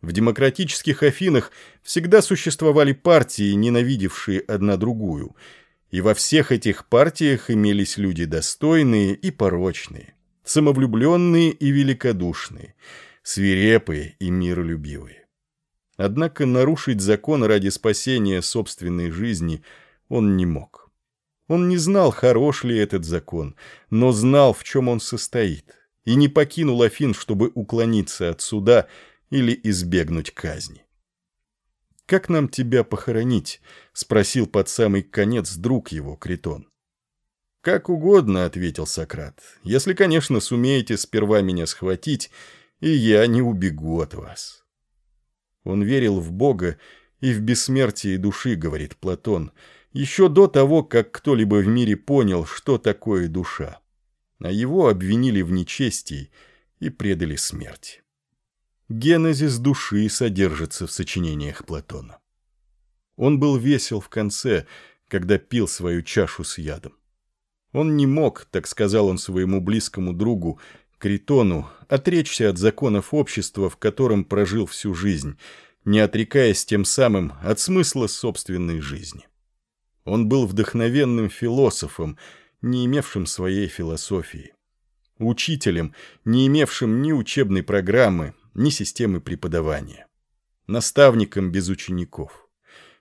В демократических Афинах всегда существовали партии, ненавидевшие одна другую, и во всех этих партиях имелись люди достойные и порочные, самовлюбленные и великодушные, свирепые и миролюбивые. Однако нарушить закон ради спасения собственной жизни он не мог. Он не знал, хорош ли этот закон, но знал, в чем он состоит, и не покинул Афин, чтобы уклониться от суда или избегнуть казни. «Как нам тебя похоронить?» — спросил под самый конец друг его, Критон. «Как угодно», — ответил Сократ, — «если, конечно, сумеете сперва меня схватить, и я не убегу от вас». Он верил в Бога и в бессмертие души, говорит Платон, еще до того, как кто-либо в мире понял, что такое душа. А его обвинили в нечестии и предали смерти. Генезис души содержится в сочинениях Платона. Он был весел в конце, когда пил свою чашу с ядом. Он не мог, так сказал он своему близкому другу, Критону, отречься от законов общества, в котором прожил всю жизнь, не отрекаясь тем самым от смысла собственной жизни. Он был вдохновенным философом, не имевшим своей философии. Учителем, не имевшим ни учебной программы, ни системы преподавания. Наставником без учеников.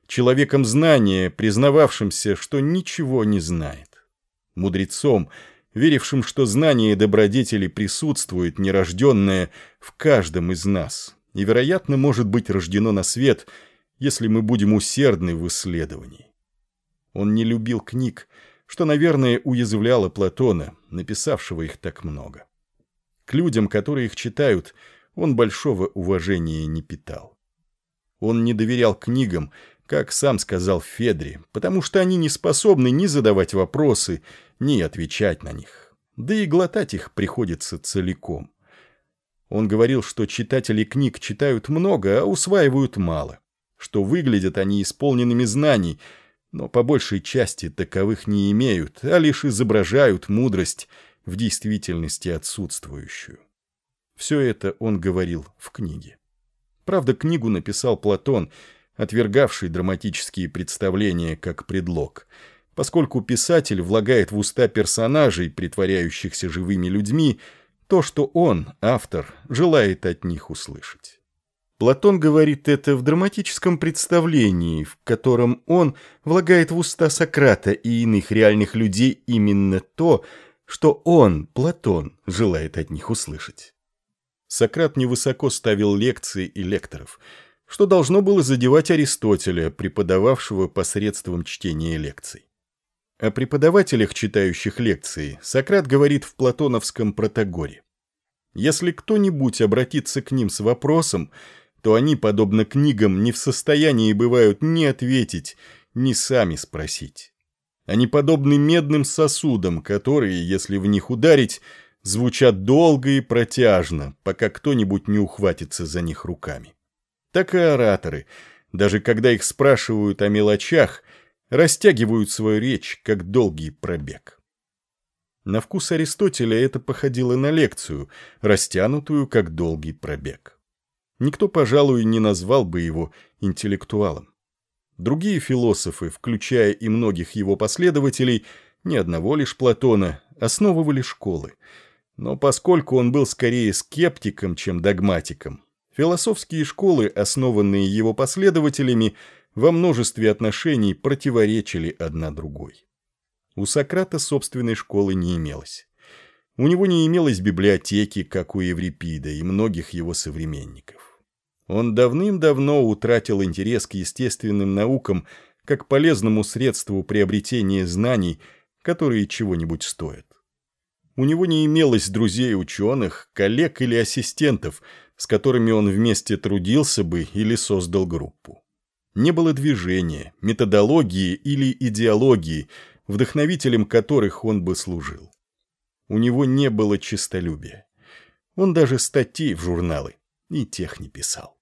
Человеком знания, признававшимся, что ничего не знает. Мудрецом, верившим, что знание добродетели присутствует нерожденное в каждом из нас и, вероятно, может быть рождено на свет, если мы будем усердны в исследовании. Он не любил книг, что, наверное, уязвляло Платона, написавшего их так много. К людям, которые их читают, он большого уважения не питал. Он не доверял книгам, как сам сказал Федре, потому что они не способны ни задавать вопросы, ни отвечать на них. Да и глотать их приходится целиком. Он говорил, что читатели книг читают много, а усваивают мало, что выглядят они исполненными знаний, но по большей части таковых не имеют, а лишь изображают мудрость в действительности отсутствующую. Все это он говорил в книге. Правда, книгу написал Платон – отвергавший драматические представления как предлог, поскольку писатель влагает в уста персонажей, притворяющихся живыми людьми, то, что он, автор, желает от них услышать. Платон говорит это в драматическом представлении, в котором он влагает в уста Сократа и иных реальных людей именно то, что он, Платон, желает от них услышать. Сократ невысоко ставил лекции и лекторов – что должно было задевать Аристотеля, преподававшего посредством чтения лекций. О преподавателях, читающих лекции, Сократ говорит в платоновском протагоре. Если кто-нибудь обратится к ним с вопросом, то они, подобно книгам, не в состоянии бывают ни ответить, ни сами спросить. Они подобны медным сосудам, которые, если в них ударить, звучат долго и протяжно, пока кто-нибудь не ухватится за них руками так и ораторы, даже когда их спрашивают о мелочах, растягивают свою речь, как долгий пробег. На вкус Аристотеля это походило на лекцию, растянутую, как долгий пробег. Никто, пожалуй, не назвал бы его интеллектуалом. Другие философы, включая и многих его последователей, ни одного лишь Платона, основывали школы. Но поскольку он был скорее скептиком, чем догматиком, Философские школы, основанные его последователями, во множестве отношений противоречили одна другой. У Сократа собственной школы не имелось. У него не имелось библиотеки, как у Еврипида и многих его современников. Он давным-давно утратил интерес к естественным наукам как полезному средству приобретения знаний, которые чего-нибудь стоят. У него не имелось друзей-ученых, коллег или ассистентов – с которыми он вместе трудился бы или создал группу. Не было движения, методологии или идеологии, вдохновителем которых он бы служил. У него не было честолюбия. Он даже статей в журналы и тех не писал.